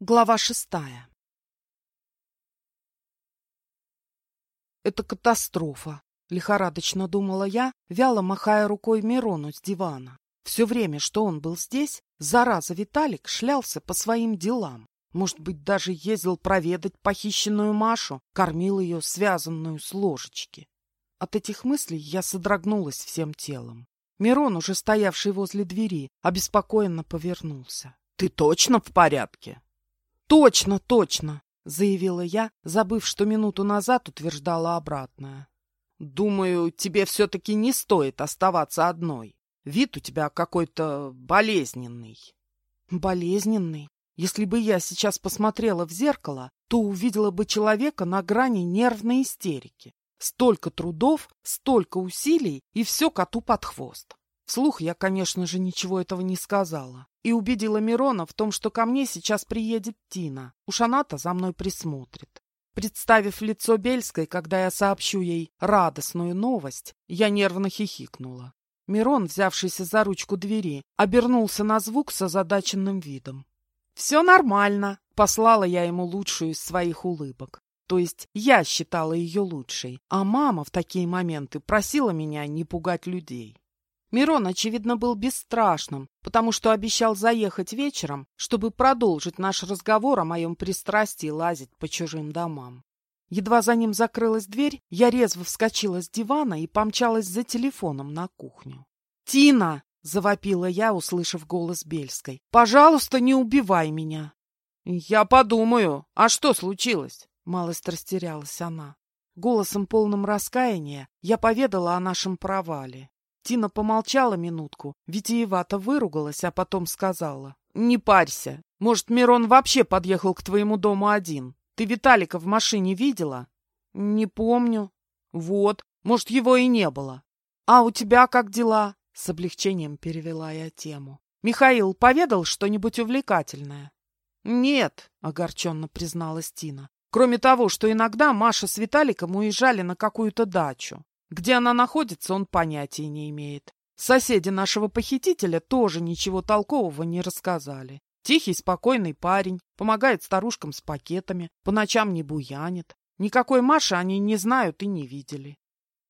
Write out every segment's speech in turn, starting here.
Глава шестая Это катастрофа, лихорадочно думала я, вяло махая рукой Мирону с дивана. Все время, что он был здесь, зараза Виталик шлялся по своим делам. Может быть, даже ездил проведать похищенную Машу, кормил ее, связанную с ложечки. От этих мыслей я содрогнулась всем телом. Мирон, уже стоявший возле двери, обеспокоенно повернулся. — Ты точно в порядке? «Точно, точно!» — заявила я, забыв, что минуту назад утверждала обратное. «Думаю, тебе все-таки не стоит оставаться одной. Вид у тебя какой-то болезненный». «Болезненный? Если бы я сейчас посмотрела в зеркало, то увидела бы человека на грани нервной истерики. Столько трудов, столько усилий, и все коту под хвост. Вслух я, конечно же, ничего этого не сказала. И убедила Мирона в том, что ко мне сейчас приедет Тина. Уж она-то за мной присмотрит. Представив лицо Бельской, когда я сообщу ей радостную новость, я нервно хихикнула. Мирон, взявшийся за ручку двери, обернулся на звук с озадаченным видом. «Все нормально», — послала я ему лучшую из своих улыбок. То есть я считала ее лучшей, а мама в такие моменты просила меня не пугать людей. Мирон, очевидно, был бесстрашным, потому что обещал заехать вечером, чтобы продолжить наш разговор о моем пристрастии лазить по чужим домам. Едва за ним закрылась дверь, я резво вскочила с дивана и помчалась за телефоном на кухню. «Тина!» — завопила я, услышав голос Бельской. «Пожалуйста, не убивай меня!» «Я подумаю. А что случилось?» — малость растерялась она. Голосом полным раскаяния я поведала о нашем провале. Тина помолчала минутку, витиевато выругалась, а потом сказала. «Не парься. Может, Мирон вообще подъехал к твоему дому один? Ты Виталика в машине видела?» «Не помню». «Вот. Может, его и не было». «А у тебя как дела?» С облегчением перевела я тему. «Михаил поведал что-нибудь увлекательное?» «Нет», — огорченно призналась Тина. «Кроме того, что иногда Маша с Виталиком уезжали на какую-то дачу. Где она находится, он понятия не имеет. Соседи нашего похитителя тоже ничего толкового не рассказали. Тихий, спокойный парень, помогает старушкам с пакетами, по ночам не буянит. Никакой Маши они не знают и не видели.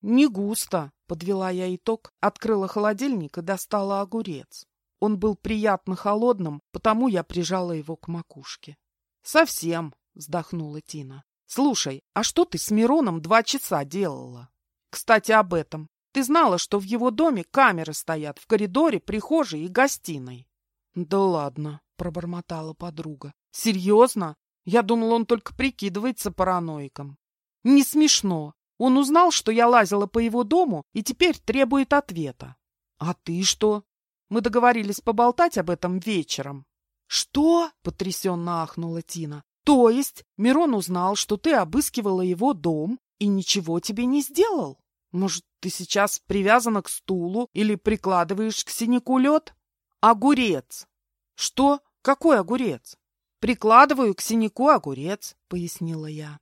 «Не густо», — подвела я итог, открыла холодильник и достала огурец. Он был приятно холодным, потому я прижала его к макушке. «Совсем», — вздохнула Тина. «Слушай, а что ты с Мироном два часа делала?» Кстати, об этом. Ты знала, что в его доме камеры стоят в коридоре, прихожей и гостиной? Да ладно, пробормотала подруга. Серьезно? Я думала, он только прикидывается параноиком. Не смешно. Он узнал, что я лазила по его дому и теперь требует ответа. А ты что? Мы договорились поболтать об этом вечером. Что? Потрясенно ахнула Тина. То есть Мирон узнал, что ты обыскивала его дом и ничего тебе не сделал? Может, ты сейчас привязана к стулу или прикладываешь к синяку лед? Огурец. Что? Какой огурец? Прикладываю к синяку огурец, пояснила я.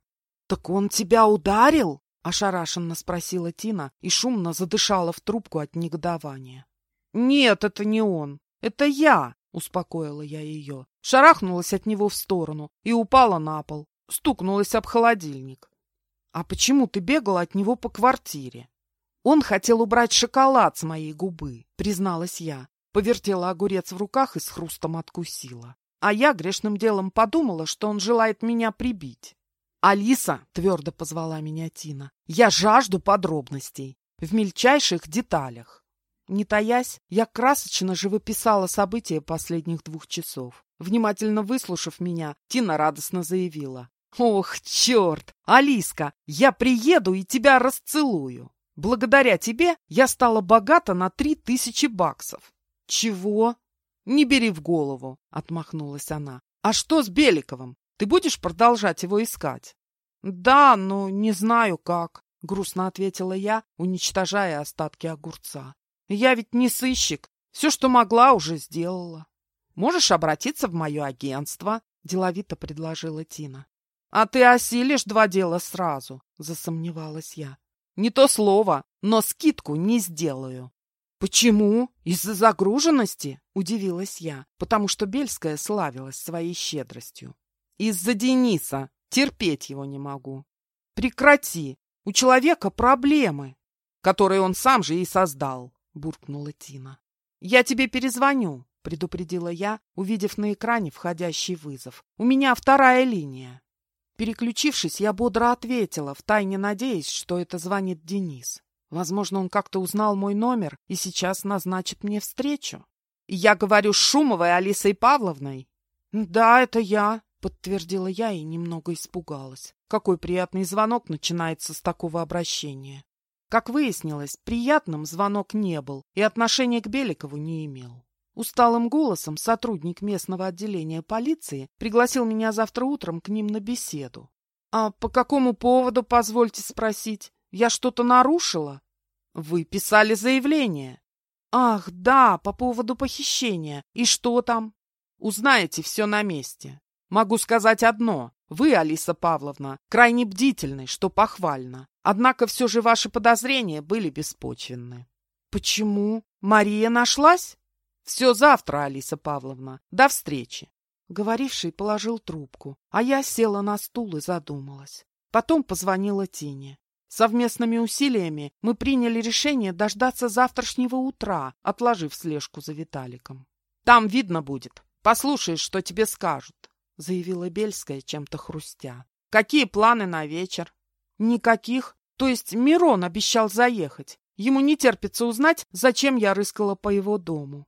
Так он тебя ударил? Ошарашенно спросила Тина и шумно задышала в трубку от негодования. Нет, это не он. Это я, успокоила я ее. Шарахнулась от него в сторону и упала на пол. Стукнулась об холодильник. «А почему ты бегала от него по квартире?» «Он хотел убрать шоколад с моей губы», — призналась я. Повертела огурец в руках и с хрустом откусила. А я грешным делом подумала, что он желает меня прибить. «Алиса!» — твердо позвала меня Тина. «Я жажду подробностей, в мельчайших деталях». Не таясь, я красочно живописала события последних двух часов. Внимательно выслушав меня, Тина радостно заявила. Ох, черт! Алиска, я приеду и тебя расцелую. Благодаря тебе я стала богата на три тысячи баксов. Чего? Не бери в голову, отмахнулась она. А что с Беликовым? Ты будешь продолжать его искать? Да, но не знаю как, грустно ответила я, уничтожая остатки огурца. Я ведь не сыщик. Все, что могла, уже сделала. Можешь обратиться в мое агентство, деловито предложила Тина. «А ты осилишь два дела сразу?» — засомневалась я. «Не то слово, но скидку не сделаю». Почему? Из-за загруженности? Удивилась я, потому что Бельская славилась своей щедростью. Из-за Дениса. Терпеть его не могу. Прекрати. У человека проблемы, которые он сам же и создал, буркнула Тина. Я тебе перезвоню, предупредила я, увидев на экране входящий вызов. У меня вторая линия. Переключившись, я бодро ответила, втайне надеясь, что это звонит Денис. Возможно, он как-то узнал мой номер и сейчас назначит мне встречу. Я говорю с Шумовой Алисой Павловной. Да, это я, подтвердила я и немного испугалась. Какой приятный звонок начинается с такого обращения. Как выяснилось, приятным звонок не был и отношения к Беликову не имел. Усталым голосом сотрудник местного отделения полиции пригласил меня завтра утром к ним на беседу. «А по какому поводу, позвольте спросить? Я что-то нарушила?» «Вы писали заявление». «Ах, да, по поводу похищения. И что там?» «Узнаете все на месте. Могу сказать одно. Вы, Алиса Павловна, крайне бдительны, что похвально. Однако все же ваши подозрения были беспочвенны». «Почему? Мария нашлась?» Все завтра, Алиса Павловна. До встречи. Говоривший положил трубку, а я села на стул и задумалась. Потом позвонила Тине. Совместными усилиями мы приняли решение дождаться завтрашнего утра, отложив слежку за Виталиком. «Там видно будет. Послушаешь, что тебе скажут», — заявила Бельская, чем-то хрустя. «Какие планы на вечер?» «Никаких. То есть Мирон обещал заехать. Ему не терпится узнать, зачем я рыскала по его дому.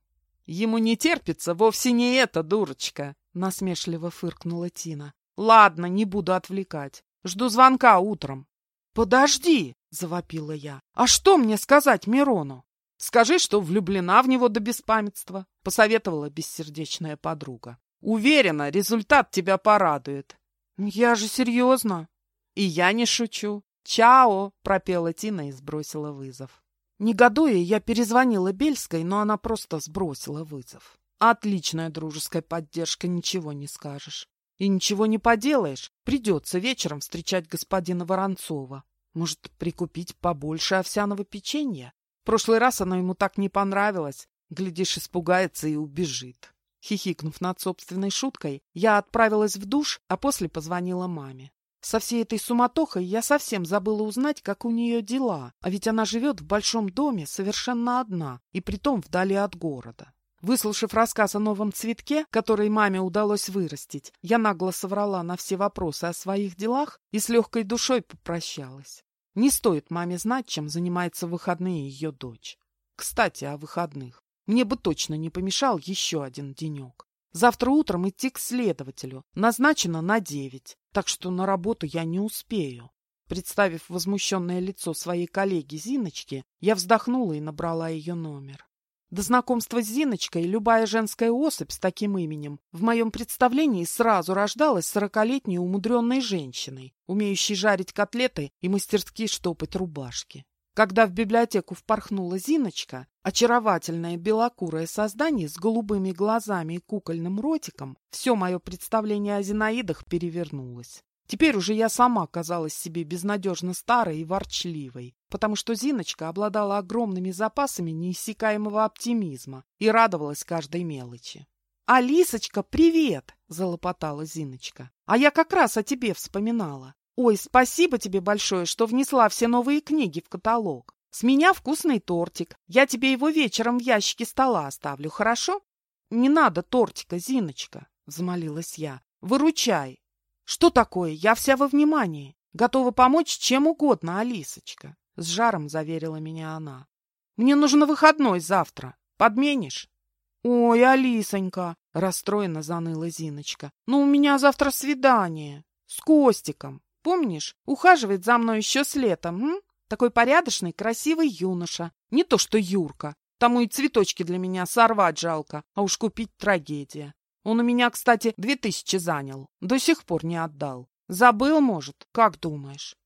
Ему не терпится вовсе не это, дурочка, насмешливо фыркнула Тина. Ладно, не буду отвлекать. Жду звонка утром. Подожди, завопила я. А что мне сказать Мирону? Скажи, что влюблена в него до беспамятства, посоветовала бессердечная подруга. Уверена, результат тебя порадует. Я же серьезно. И я не шучу. Чао, пропела Тина и сбросила вызов. Негодуя, я перезвонила Бельской, но она просто сбросила вызов. Отличная дружеская поддержка, ничего не скажешь. И ничего не поделаешь, придется вечером встречать господина Воронцова. Может, прикупить побольше овсяного печенья? В прошлый раз оно ему так не понравилось. Глядишь, испугается и убежит. Хихикнув над собственной шуткой, я отправилась в душ, а после позвонила маме. Со всей этой суматохой я совсем забыла узнать, как у нее дела, а ведь она живет в большом доме совершенно одна, и притом вдали от города. Выслушав рассказ о новом цветке, который маме удалось вырастить, я нагло соврала на все вопросы о своих делах и с легкой душой попрощалась. Не стоит маме знать, чем занимается в выходные ее дочь. Кстати, о выходных. Мне бы точно не помешал еще один денек. Завтра утром идти к следователю. Назначено на девять, так что на работу я не успею. Представив возмущенное лицо своей коллеги Зиночки, я вздохнула и набрала ее номер. До знакомства с Зиночкой любая женская особь с таким именем в моем представлении сразу рождалась сорокалетней умудренной женщиной, умеющей жарить котлеты и мастерски штопать рубашки. Когда в библиотеку впорхнула Зиночка, очаровательное белокурое создание с голубыми глазами и кукольным ротиком, все мое представление о Зинаидах перевернулось. Теперь уже я сама казалась себе безнадежно старой и ворчливой, потому что Зиночка обладала огромными запасами неиссякаемого оптимизма и радовалась каждой мелочи. «Алисочка, привет!» — залопотала Зиночка. «А я как раз о тебе вспоминала. Ой, спасибо тебе большое, что внесла все новые книги в каталог. С меня вкусный тортик. Я тебе его вечером в ящике стола оставлю, хорошо? Не надо тортика, Зиночка, взмолилась я. Выручай. Что такое? Я вся во внимании. Готова помочь чем угодно, Алисочка. С жаром заверила меня она. Мне нужен выходной завтра. Подменишь? Ой, Алисонька, расстроенно заныла Зиночка. Ну, у меня завтра свидание. С Костиком. Помнишь, ухаживает за мной еще с летом, м? Такой порядочный, красивый юноша. Не то что Юрка. Тому и цветочки для меня сорвать жалко, а уж купить трагедия. Он у меня, кстати, две тысячи занял. До сих пор не отдал. Забыл, может? Как думаешь?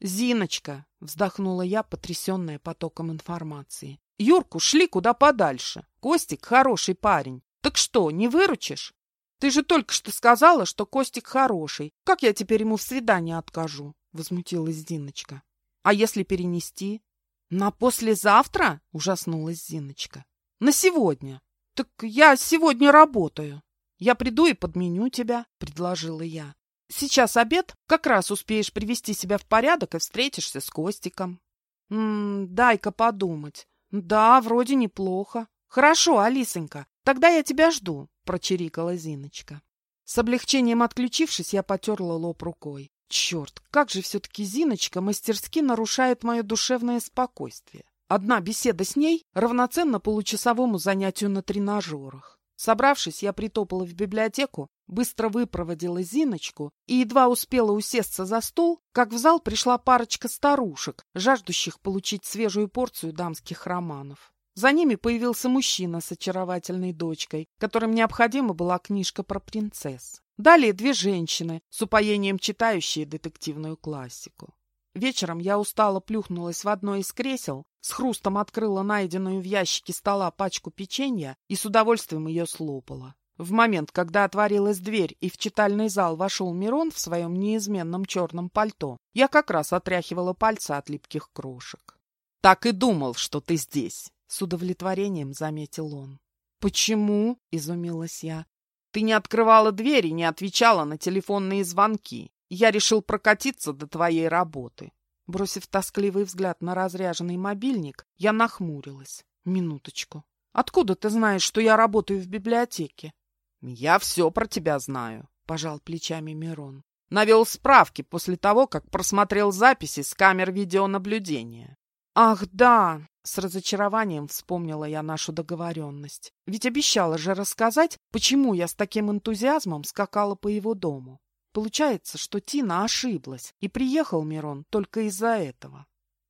Зиночка, вздохнула я, потрясенная потоком информации. Юрку шли куда подальше. Костик хороший парень. Так что, не выручишь? Ты же только что сказала, что Костик хороший. Как я теперь ему в свидании откажу? Возмутилась Диночка. А если перенести? На послезавтра? Ужаснулась Зиночка. На сегодня. Так я сегодня работаю. Я приду и подменю тебя, предложила я. Сейчас обед, как раз успеешь привести себя в порядок и встретишься с Костиком. М дай-ка подумать. Да, вроде неплохо. Хорошо, Алисонька, тогда я тебя жду, прочирикала Зиночка. С облегчением отключившись, я потерла лоб рукой. Черт, как же все-таки Зиночка мастерски нарушает мое душевное спокойствие. Одна беседа с ней равноценна получасовому занятию на тренажерах. Собравшись, я притопала в библиотеку, быстро выпроводила Зиночку и едва успела усесться за стол, как в зал пришла парочка старушек, жаждущих получить свежую порцию дамских романов. За ними появился мужчина с очаровательной дочкой, которым необходима была книжка про принцесс. Далее две женщины, с упоением читающие детективную классику. Вечером я устало плюхнулась в одно из кресел, с хрустом открыла найденную в ящике стола пачку печенья и с удовольствием ее слопала. В момент, когда отворилась дверь и в читальный зал вошел Мирон в своем неизменном черном пальто, я как раз отряхивала пальцы от липких крошек. «Так и думал, что ты здесь!» С удовлетворением заметил он. «Почему?» — изумилась я. «Ты не открывала дверь и не отвечала на телефонные звонки. Я решил прокатиться до твоей работы». Бросив тоскливый взгляд на разряженный мобильник, я нахмурилась. «Минуточку. Откуда ты знаешь, что я работаю в библиотеке?» «Я все про тебя знаю», — пожал плечами Мирон. «Навел справки после того, как просмотрел записи с камер видеонаблюдения». «Ах, да!» С разочарованием вспомнила я нашу договоренность. Ведь обещала же рассказать, почему я с таким энтузиазмом скакала по его дому. Получается, что Тина ошиблась, и приехал Мирон только из-за этого.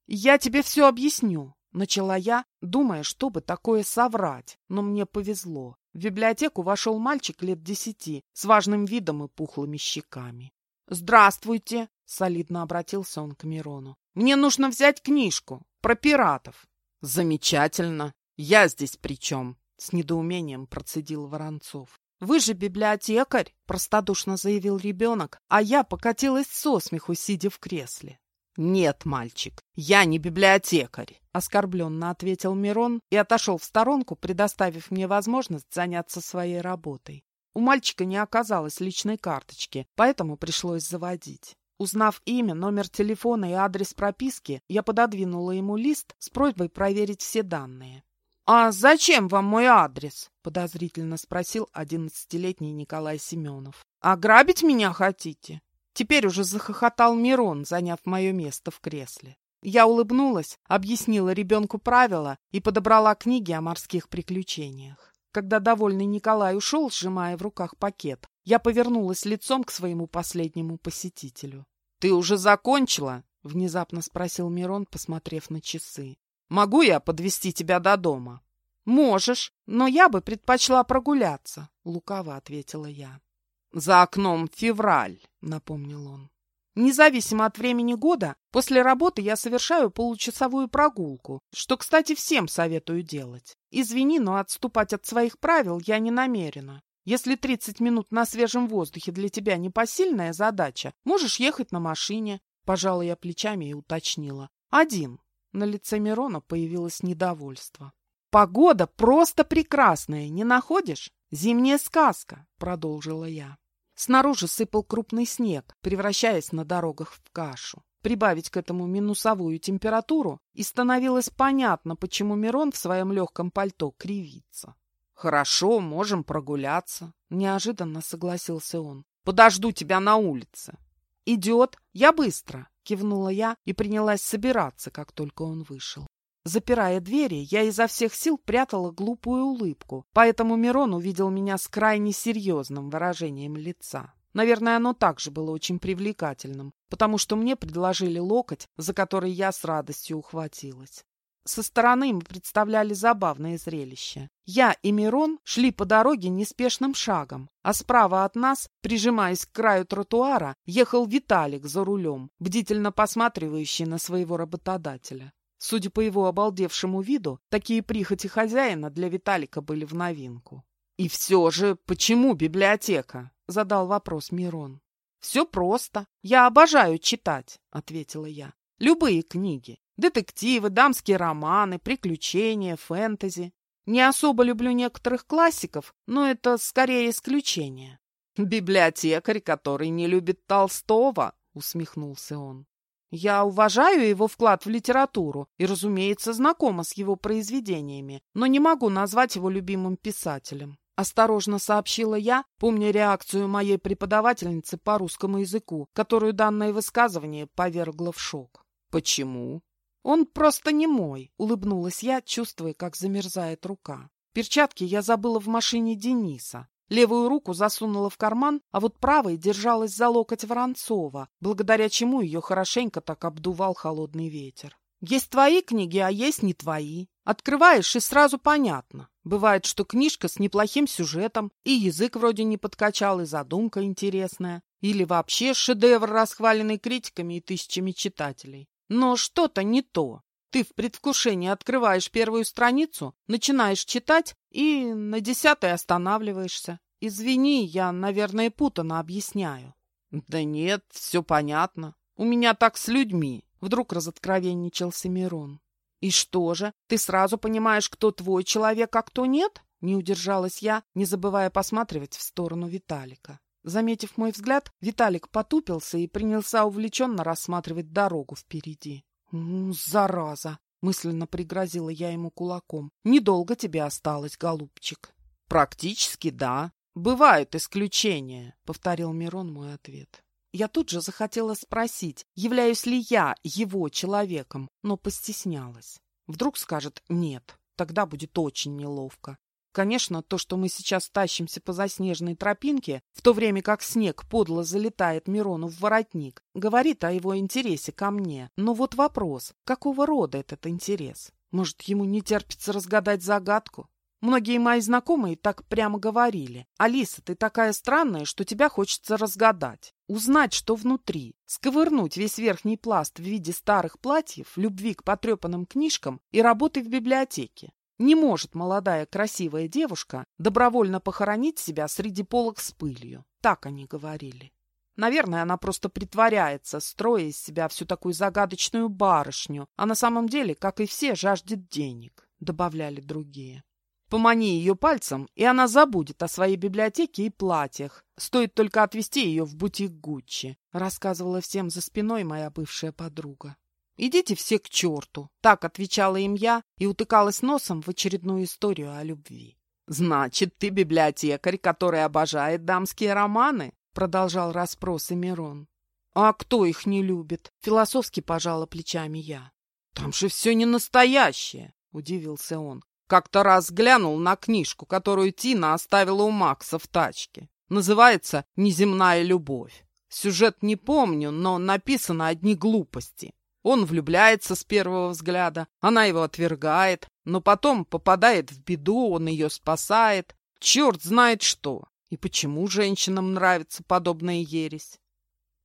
«Я тебе все объясню», — начала я, думая, чтобы такое соврать, но мне повезло. В библиотеку вошел мальчик лет десяти с важным видом и пухлыми щеками. «Здравствуйте!» — солидно обратился он к Мирону. «Мне нужно взять книжку про пиратов». «Замечательно! Я здесь при чем?» — с недоумением процедил Воронцов. «Вы же библиотекарь!» — простодушно заявил ребенок, а я покатилась со смеху, сидя в кресле. «Нет, мальчик, я не библиотекарь», — оскорбленно ответил Мирон и отошел в сторонку, предоставив мне возможность заняться своей работой. У мальчика не оказалось личной карточки, поэтому пришлось заводить. Узнав имя, номер телефона и адрес прописки, я пододвинула ему лист с просьбой проверить все данные. «А зачем вам мой адрес?» — подозрительно спросил одиннадцатилетний Николай Семенов. «Ограбить меня хотите?» Теперь уже захохотал Мирон, заняв мое место в кресле. Я улыбнулась, объяснила ребенку правила и подобрала книги о морских приключениях. Когда довольный Николай ушел, сжимая в руках пакет, я повернулась лицом к своему последнему посетителю. «Ты уже закончила?» — внезапно спросил Мирон, посмотрев на часы. «Могу я подвести тебя до дома?» «Можешь, но я бы предпочла прогуляться», — лукаво ответила я. «За окном февраль», — напомнил он. Независимо от времени года, после работы я совершаю получасовую прогулку, что, кстати, всем советую делать. Извини, но отступать от своих правил я не намерена. Если 30 минут на свежем воздухе для тебя непосильная задача, можешь ехать на машине. Пожала я плечами и уточнила. Один. На лице Мирона появилось недовольство. Погода просто прекрасная, не находишь? Зимняя сказка, продолжила я. Снаружи сыпал крупный снег, превращаясь на дорогах в кашу. Прибавить к этому минусовую температуру, и становилось понятно, почему Мирон в своем легком пальто кривится. «Хорошо, можем прогуляться», — неожиданно согласился он. «Подожду тебя на улице». «Идет, я быстро», — кивнула я и принялась собираться, как только он вышел. Запирая двери, я изо всех сил прятала глупую улыбку, поэтому Мирон увидел меня с крайне серьезным выражением лица. Наверное, оно также было очень привлекательным, потому что мне предложили локоть, за который я с радостью ухватилась. Со стороны мы представляли забавное зрелище. Я и Мирон шли по дороге неспешным шагом, а справа от нас, прижимаясь к краю тротуара, ехал Виталик за рулем, бдительно посматривающий на своего работодателя. Судя по его обалдевшему виду, такие прихоти хозяина для Виталика были в новинку. «И все же, почему библиотека?» — задал вопрос Мирон. «Все просто. Я обожаю читать», — ответила я. «Любые книги. Детективы, дамские романы, приключения, фэнтези. Не особо люблю некоторых классиков, но это скорее исключение. «Библиотекарь, который не любит Толстого», — усмехнулся он. «Я уважаю его вклад в литературу и, разумеется, знакома с его произведениями, но не могу назвать его любимым писателем. Осторожно сообщила я, помня реакцию моей преподавательницы по русскому языку, которую данное высказывание повергло в шок. «Почему?» «Он просто не мой», — улыбнулась я, чувствуя, как замерзает рука. Перчатки я забыла в машине Дениса. Левую руку засунула в карман, а вот правой держалась за локоть Воронцова, благодаря чему ее хорошенько так обдувал холодный ветер. Есть твои книги, а есть не твои. Открываешь, и сразу понятно. Бывает, что книжка с неплохим сюжетом, и язык вроде не подкачал, и задумка интересная. Или вообще шедевр, расхваленный критиками и тысячами читателей. Но что-то не то. Ты в предвкушении открываешь первую страницу, начинаешь читать и на десятой останавливаешься. Извини, я, наверное, путано объясняю. Да нет, все понятно. У меня так с людьми. Вдруг разоткровенничался Мирон. «И что же, ты сразу понимаешь, кто твой человек, а кто нет?» Не удержалась я, не забывая посматривать в сторону Виталика. Заметив мой взгляд, Виталик потупился и принялся увлеченно рассматривать дорогу впереди. «Ну, зараза!» — мысленно пригрозила я ему кулаком. «Недолго тебе осталось, голубчик». «Практически да. Бывают исключения», — повторил Мирон мой ответ. Я тут же захотела спросить, являюсь ли я его человеком, но постеснялась. Вдруг скажет «нет», тогда будет очень неловко. Конечно, то, что мы сейчас тащимся по заснеженной тропинке, в то время как снег подло залетает Мирону в воротник, говорит о его интересе ко мне. Но вот вопрос, какого рода этот интерес? Может, ему не терпится разгадать загадку? Многие мои знакомые так прямо говорили. «Алиса, ты такая странная, что тебя хочется разгадать. Узнать, что внутри. Сковырнуть весь верхний пласт в виде старых платьев, любви к потрепанным книжкам и работы в библиотеке. Не может молодая красивая девушка добровольно похоронить себя среди полок с пылью. Так они говорили. Наверное, она просто притворяется, строя из себя всю такую загадочную барышню, а на самом деле, как и все, жаждет денег», — добавляли другие. Помани ее пальцем, и она забудет о своей библиотеке и платьях. Стоит только отвезти ее в бутик Гуччи, рассказывала всем за спиной моя бывшая подруга. «Идите все к черту!» — так отвечала им я и утыкалась носом в очередную историю о любви. «Значит, ты библиотекарь, который обожает дамские романы?» — продолжал расспросы Мирон. «А кто их не любит?» — философски пожала плечами я. «Там же все не настоящее!» — удивился он. Как-то раз глянул на книжку, которую Тина оставила у Макса в тачке. Называется «Неземная любовь». Сюжет не помню, но написано одни глупости. Он влюбляется с первого взгляда, она его отвергает, но потом попадает в беду, он ее спасает. Черт знает что. И почему женщинам нравится подобная ересь?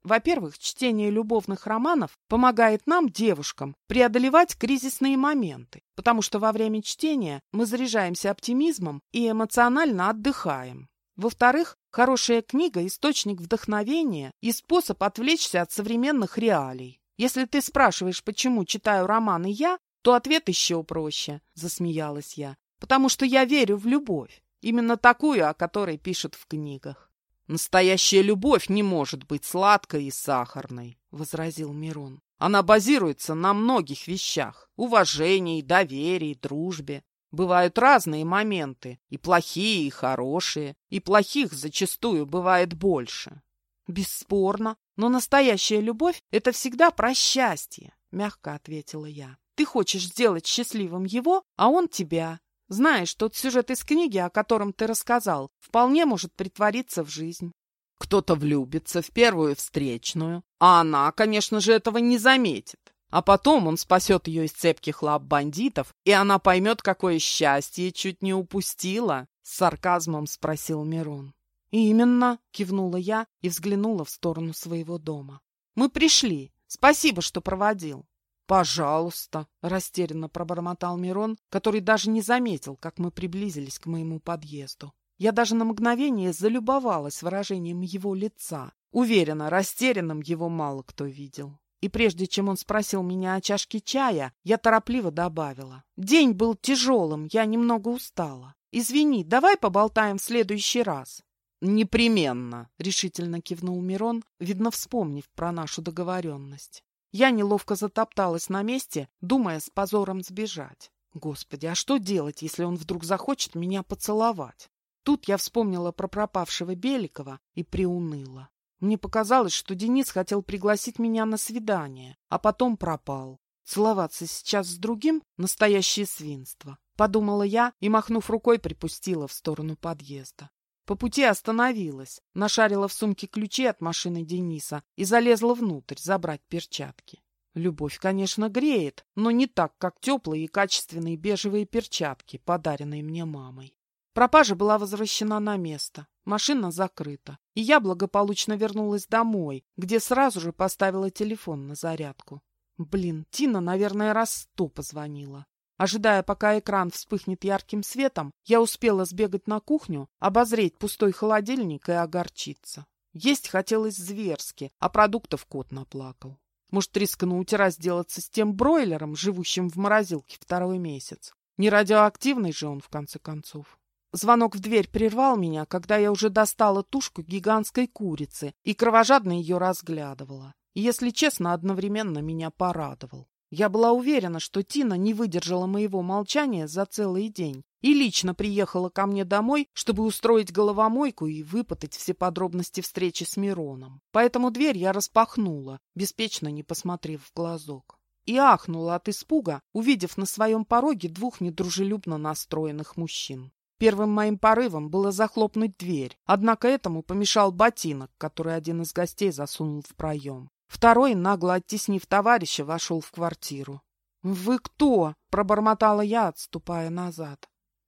Во-первых, чтение любовных романов помогает нам, девушкам, преодолевать кризисные моменты, потому что во время чтения мы заряжаемся оптимизмом и эмоционально отдыхаем. Во-вторых, хорошая книга – источник вдохновения и способ отвлечься от современных реалий. Если ты спрашиваешь, почему читаю романы я, то ответ еще проще, засмеялась я. Потому что я верю в любовь, именно такую, о которой пишут в книгах. «Настоящая любовь не может быть сладкой и сахарной», — возразил Мирон. «Она базируется на многих вещах — уважении, доверии, дружбе. Бывают разные моменты, и плохие, и хорошие, и плохих зачастую бывает больше». «Бесспорно, но настоящая любовь — это всегда про счастье», — мягко ответила я. «Ты хочешь сделать счастливым его, а он тебя. Знаешь, тот сюжет из книги, о котором ты рассказал, вполне может притвориться в жизнь. Кто-то влюбится в первую встречную, а она, конечно же, этого не заметит. А потом он спасет ее из цепких лап бандитов, и она поймет, какое счастье чуть не упустила, — с сарказмом спросил Мирон. «Именно», — кивнула я и взглянула в сторону своего дома. «Мы пришли. Спасибо, что проводил». «Пожалуйста», — растерянно пробормотал Мирон, который даже не заметил, как мы приблизились к моему подъезду. Я даже на мгновение залюбовалась выражением его лица. Уверена, растерянным его мало кто видел. И прежде чем он спросил меня о чашке чая, я торопливо добавила. День был тяжелым, я немного устала. Извини, давай поболтаем в следующий раз. «Непременно», — решительно кивнул Мирон, видно, вспомнив про нашу договоренность. Я неловко затопталась на месте, думая с позором сбежать. Господи, а что делать, если он вдруг захочет меня поцеловать? Тут я вспомнила про пропавшего Беликова и приуныла. Мне показалось, что Денис хотел пригласить меня на свидание, а потом пропал. Целоваться сейчас с другим — настоящее свинство. Подумала я и, махнув рукой, припустила в сторону подъезда. По пути остановилась, нашарила в сумке ключи от машины Дениса и залезла внутрь забрать перчатки. Любовь, конечно, греет, но не так, как теплые и качественные бежевые перчатки, подаренные мне мамой. Пропажа была возвращена на место, машина закрыта, и я благополучно вернулась домой, где сразу же поставила телефон на зарядку. Блин, Тина, наверное, раз сто позвонила. Ожидая, пока экран вспыхнет ярким светом, я успела сбегать на кухню, обозреть пустой холодильник и огорчиться. Есть хотелось зверски, а продуктов кот наплакал. Может, рискнуть и разделаться с тем бройлером, живущим в морозилке второй месяц. Не радиоактивный же он, в конце концов. Звонок в дверь прервал меня, когда я уже достала тушку гигантской курицы и кровожадно ее разглядывала. И, если честно, одновременно меня порадовал. Я была уверена, что Тина не выдержала моего молчания за целый день и лично приехала ко мне домой, чтобы устроить головомойку и выпытать все подробности встречи с Мироном. Поэтому дверь я распахнула, беспечно не посмотрев в глазок. И ахнула от испуга, увидев на своем пороге двух недружелюбно настроенных мужчин. Первым моим порывом было захлопнуть дверь, однако этому помешал ботинок, который один из гостей засунул в проем. Второй, нагло оттеснив товарища, вошел в квартиру. «Вы кто?» — пробормотала я, отступая назад.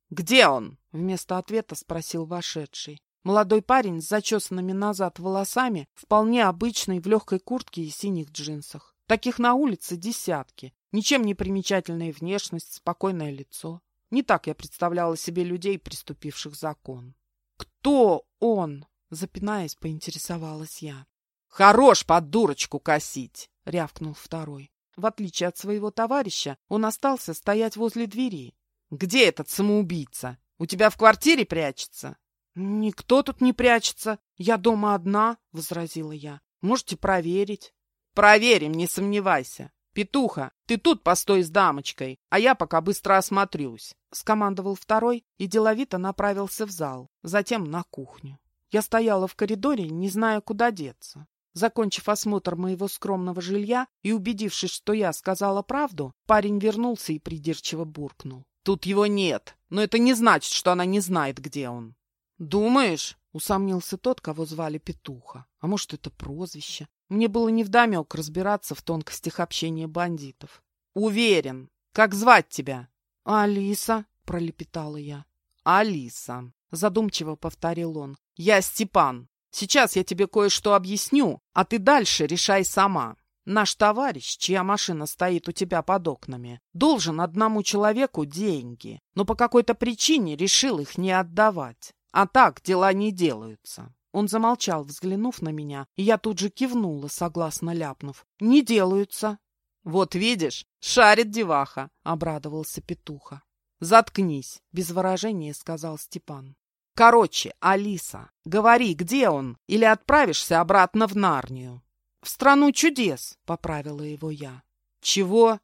«Где он?» — вместо ответа спросил вошедший. Молодой парень с зачесанными назад волосами, вполне обычный, в легкой куртке и синих джинсах. Таких на улице десятки. Ничем не примечательная внешность, спокойное лицо. Не так я представляла себе людей, приступивших закон. «Кто он?» — запинаясь, поинтересовалась я. «Хорош под дурочку косить!» — рявкнул второй. В отличие от своего товарища, он остался стоять возле двери. «Где этот самоубийца? У тебя в квартире прячется?» «Никто тут не прячется. Я дома одна», — возразила я. «Можете проверить». «Проверим, не сомневайся. Петуха, ты тут постой с дамочкой, а я пока быстро осмотрюсь», — скомандовал второй и деловито направился в зал, затем на кухню. Я стояла в коридоре, не зная, куда деться. Закончив осмотр моего скромного жилья и убедившись, что я сказала правду, парень вернулся и придирчиво буркнул. «Тут его нет, но это не значит, что она не знает, где он». «Думаешь?» — усомнился тот, кого звали Петуха. «А может, это прозвище?» Мне было невдомек разбираться в тонкостях общения бандитов. «Уверен. Как звать тебя?» «Алиса», — пролепетала я. «Алиса», — задумчиво повторил он. «Я Степан. Сейчас я тебе кое-что объясню, а ты дальше решай сама. Наш товарищ, чья машина стоит у тебя под окнами, должен одному человеку деньги, но по какой-то причине решил их не отдавать. А так дела не делаются. Он замолчал, взглянув на меня, и я тут же кивнула, согласно ляпнув. «Не делаются». «Вот видишь, шарит деваха», — обрадовался петуха. «Заткнись», — без выражения сказал Степан. Короче, Алиса, говори, где он, или отправишься обратно в Нарнию. В страну чудес, поправила его я. Чего?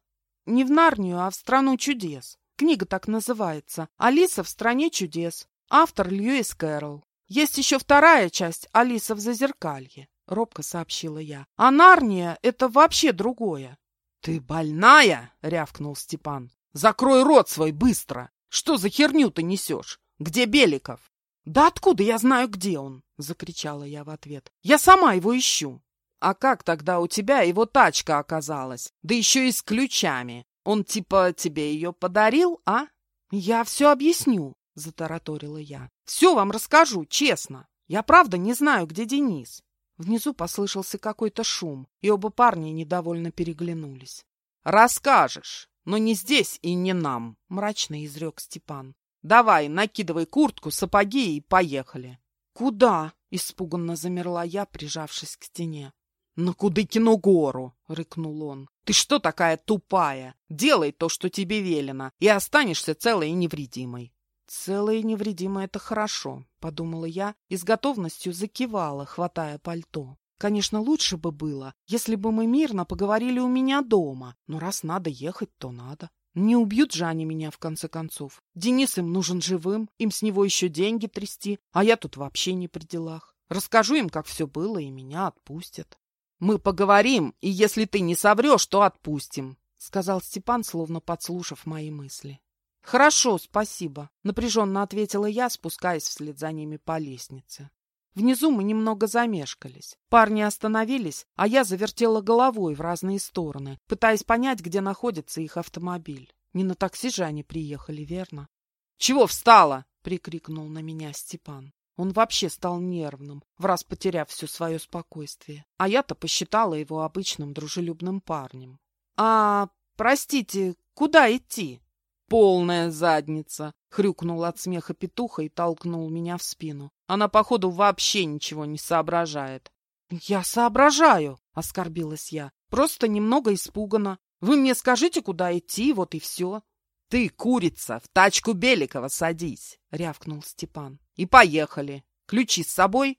Не в Нарнию, а в страну чудес. Книга так называется. Алиса в стране чудес. Автор Льюис Кэрролл. Есть еще вторая часть Алиса в Зазеркалье, робко сообщила я. А Нарния — это вообще другое. Ты больная? рявкнул Степан. Закрой рот свой быстро. Что за херню ты несешь? Где Беликов? «Да откуда я знаю, где он?» — закричала я в ответ. «Я сама его ищу». «А как тогда у тебя его тачка оказалась? Да еще и с ключами. Он типа тебе ее подарил, а?» «Я все объясню», — затараторила я. «Все вам расскажу, честно. Я правда не знаю, где Денис». Внизу послышался какой-то шум, и оба парня недовольно переглянулись. «Расскажешь, но не здесь и не нам», — мрачно изрек Степан. Давай, накидывай куртку, сапоги и поехали. Куда? Испуганно замерла я, прижавшись к стене. «На Кудыкину гору!» — рыкнул он. «Ты что такая тупая? Делай то, что тебе велено, и останешься целой и невредимой». «Целая и невредимая — это хорошо», — подумала я и с готовностью закивала, хватая пальто. Конечно, лучше бы было, если бы мы мирно поговорили у меня дома, но раз надо ехать, то надо. Не убьют же они меня, в конце концов. Денис им нужен живым, им с него еще деньги трясти, а я тут вообще не при делах. Расскажу им, как все было, и меня отпустят. Мы поговорим, и если ты не соврешь, то отпустим, — сказал Степан, словно подслушав мои мысли. «Хорошо, спасибо», — напряженно ответила я, спускаясь вслед за ними по лестнице. Внизу мы немного замешкались. Парни остановились, а я завертела головой в разные стороны, пытаясь понять, где находится их автомобиль. Не на такси же они приехали, верно? — Чего встала? — прикрикнул на меня Степан. Он вообще стал нервным, в раз потеряв все свое спокойствие. А я-то посчитала его обычным дружелюбным парнем. — А, простите, куда идти? Полная задница!» — хрюкнул от смеха петуха и толкнул меня в спину. Она, походу, вообще ничего не соображает. «Я соображаю!» — оскорбилась я. «Просто немного испугана. Вы мне скажите, куда идти, вот и все». «Ты, курица, в тачку Беликова садись!» — рявкнул Степан. «И поехали. Ключи с собой?»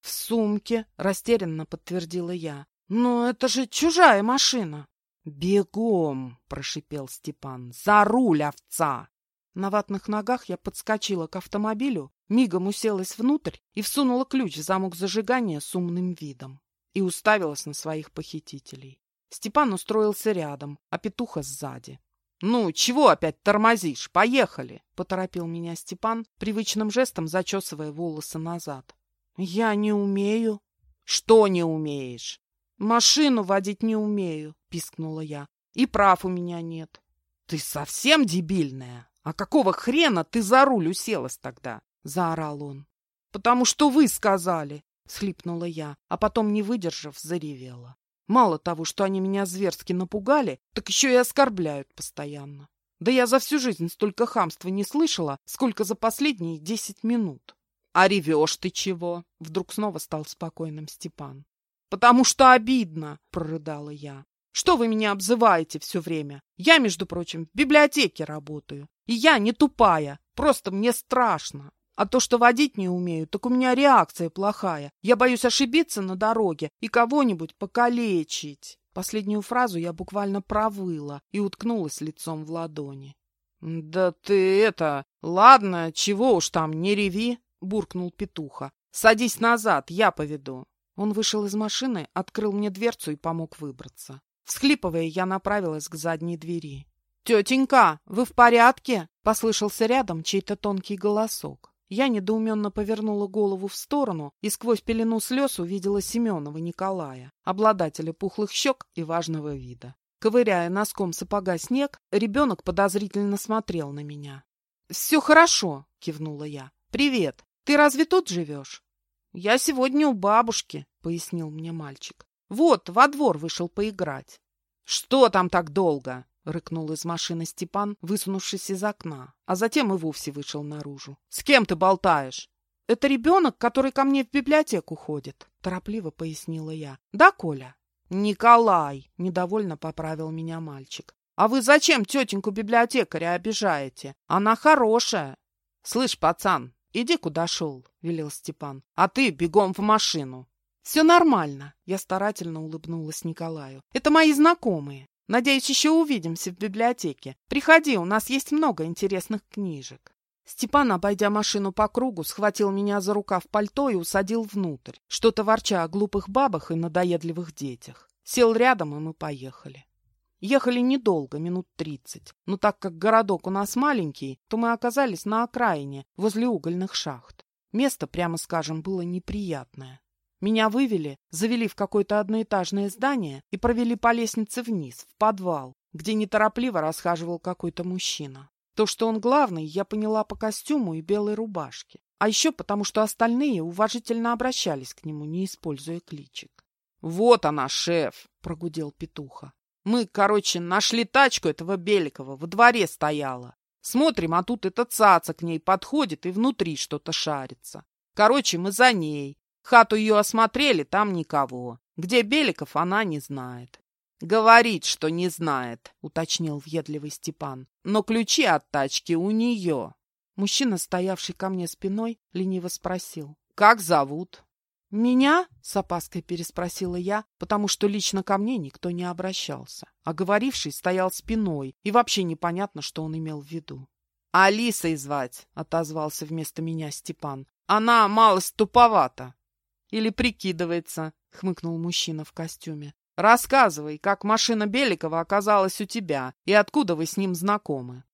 «В сумке», — растерянно подтвердила я. «Но это же чужая машина». «Бегом!» — прошипел Степан. «За руль, овца!» На ватных ногах я подскочила к автомобилю, мигом уселась внутрь и всунула ключ в замок зажигания с умным видом. И уставилась на своих похитителей. Степан устроился рядом, а петуха сзади. «Ну, чего опять тормозишь? Поехали!» — поторопил меня Степан, привычным жестом зачесывая волосы назад. «Я не умею». «Что не умеешь?» «Машину водить не умею», — пискнула я. «И прав у меня нет». «Ты совсем дебильная? А какого хрена ты за руль уселась тогда?» — заорал он. «Потому что вы сказали», — схлипнула я, а потом, не выдержав, заревела. Мало того, что они меня зверски напугали, так еще и оскорбляют постоянно. Да я за всю жизнь столько хамства не слышала, сколько за последние десять минут. — А ревешь ты чего? — вдруг снова стал спокойным Степан. «Потому что обидно!» — прорыдала я. «Что вы меня обзываете все время? Я, между прочим, в библиотеке работаю. И я не тупая, просто мне страшно. А то, что водить не умею, так у меня реакция плохая. Я боюсь ошибиться на дороге и кого-нибудь покалечить». Последнюю фразу я буквально провыла и уткнулась лицом в ладони. «Да ты это... Ладно, чего уж там, не реви!» — буркнул петуха. «Садись назад, я поведу». Он вышел из машины, открыл мне дверцу и помог выбраться. Всхлипывая, я направилась к задней двери. «Тетенька, вы в порядке?» — послышался рядом чей-то тонкий голосок. Я недоуменно повернула голову в сторону и сквозь пелену слез увидела Семенова Николая, обладателя пухлых щек и важного вида. Ковыряя носком сапога снег, ребенок подозрительно смотрел на меня. «Все хорошо», — кивнула я. «Привет. Ты разве тут живешь?» «Я сегодня у бабушки», — пояснил мне мальчик. «Вот, во двор вышел поиграть». «Что там так долго?» — рыкнул из машины Степан, высунувшись из окна, а затем и вовсе вышел наружу. «С кем ты болтаешь?» «Это ребенок, который ко мне в библиотеку ходит», — торопливо пояснила я. «Да, Коля?» «Николай!» — недовольно поправил меня мальчик. «А вы зачем тетеньку библиотекаря обижаете? Она хорошая!» «Слышь, пацан, «Иди, куда шел», — велел Степан. «А ты бегом в машину». «Все нормально», — я старательно улыбнулась Николаю. «Это мои знакомые. Надеюсь, еще увидимся в библиотеке. Приходи, у нас есть много интересных книжек». Степан, обойдя машину по кругу, схватил меня за рукав пальто и усадил внутрь, что-то ворча о глупых бабах и надоедливых детях. Сел рядом, и мы поехали. Ехали недолго, минут тридцать, но так как городок у нас маленький, то мы оказались на окраине, возле угольных шахт. Место, прямо скажем, было неприятное. Меня вывели, завели в какое-то одноэтажное здание и провели по лестнице вниз, в подвал, где неторопливо расхаживал какой-то мужчина. То, что он главный, я поняла по костюму и белой рубашке. А еще потому, что остальные уважительно обращались к нему, не используя кличек. — Вот она, шеф! — прогудел петуха. Мы, короче, нашли тачку этого Беликова, во дворе стояла. Смотрим, а тут эта цаца к ней подходит и внутри что-то шарится. Короче, мы за ней. Хату ее осмотрели, там никого. Где Беликов, она не знает. «Говорит, что не знает», — уточнил въедливый Степан. «Но ключи от тачки у нее». Мужчина, стоявший ко мне спиной, лениво спросил. «Как зовут?» «Меня?» — с опаской переспросила я, потому что лично ко мне никто не обращался. А говоривший стоял спиной, и вообще непонятно, что он имел в виду. «Алисой звать», — отозвался вместо меня Степан. «Она малость туповата». «Или прикидывается», — хмыкнул мужчина в костюме. Рассказывай, как машина Беликова оказалась у тебя и откуда вы с ним знакомы.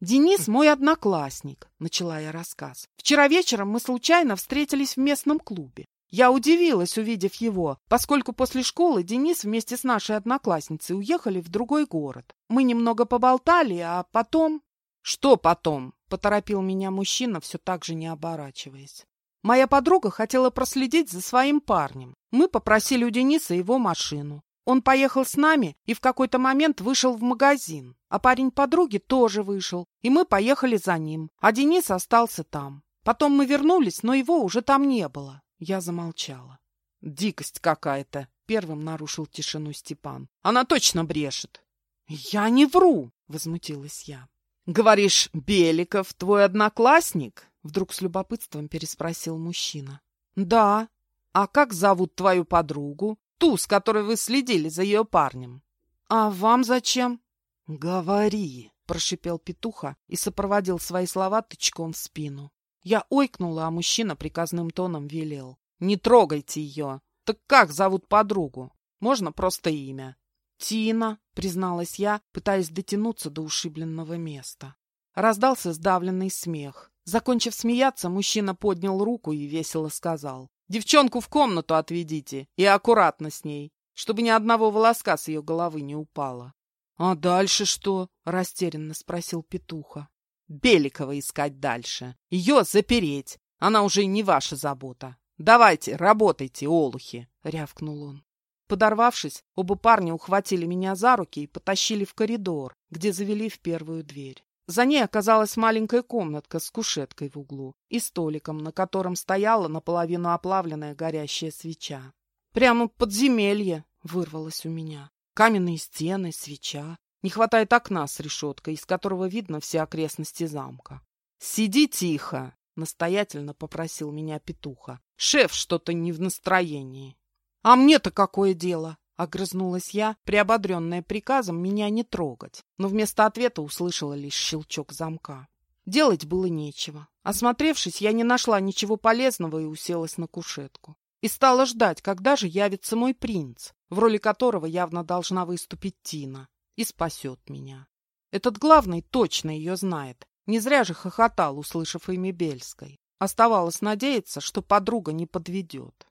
Денис мой одноклассник, начала я рассказ. Вчера вечером мы случайно встретились в местном клубе. Я удивилась, увидев его, поскольку после школы Денис вместе с нашей одноклассницей уехали в другой город. Мы немного поболтали, а потом... Что потом? Поторопил меня мужчина, все так же не оборачиваясь. Моя подруга хотела проследить за своим парнем. Мы попросили у Дениса его машину. Он поехал с нами и в какой-то момент вышел в магазин. А парень подруги тоже вышел, и мы поехали за ним, а Денис остался там. Потом мы вернулись, но его уже там не было. Я замолчала. Дикость какая-то, первым нарушил тишину Степан. Она точно брешет. Я не вру, возмутилась я. Говоришь, Беликов твой одноклассник? Вдруг с любопытством переспросил мужчина. Да. А как зовут твою подругу? Ту, с которой вы следили за ее парнем. А вам зачем? Говори, прошипел петуха и сопроводил свои слова тычком в спину. Я ойкнула, а мужчина приказным тоном велел. Не трогайте ее. Так как зовут подругу? Можно просто имя. Тина, призналась я, пытаясь дотянуться до ушибленного места. Раздался сдавленный смех. Закончив смеяться, мужчина поднял руку и весело сказал. Девчонку в комнату отведите и аккуратно с ней, чтобы ни одного волоска с ее головы не упало. — А дальше что? — растерянно спросил Петуха. — Беликова искать дальше. Ее запереть. Она уже не ваша забота. Давайте, работайте, олухи, — рявкнул он. Подорвавшись, оба парня ухватили меня за руки и потащили в коридор, где завели в первую дверь. За ней оказалась маленькая комнатка с кушеткой в углу и столиком, на котором стояла наполовину оплавленная горящая свеча. «Прямо подземелье!» — вырвалось у меня. Каменные стены, свеча. Не хватает окна с решеткой, из которого видно все окрестности замка. «Сиди тихо!» — настоятельно попросил меня петуха. «Шеф что-то не в настроении». «А мне-то какое дело?» Огрызнулась я, приободренная приказом меня не трогать, но вместо ответа услышала лишь щелчок замка. Делать было нечего. Осмотревшись, я не нашла ничего полезного и уселась на кушетку. И стала ждать, когда же явится мой принц, в роли которого явно должна выступить Тина, и спасет меня. Этот главный точно ее знает. Не зря же хохотал, услышав имя Бельской. Оставалось надеяться, что подруга не подведет.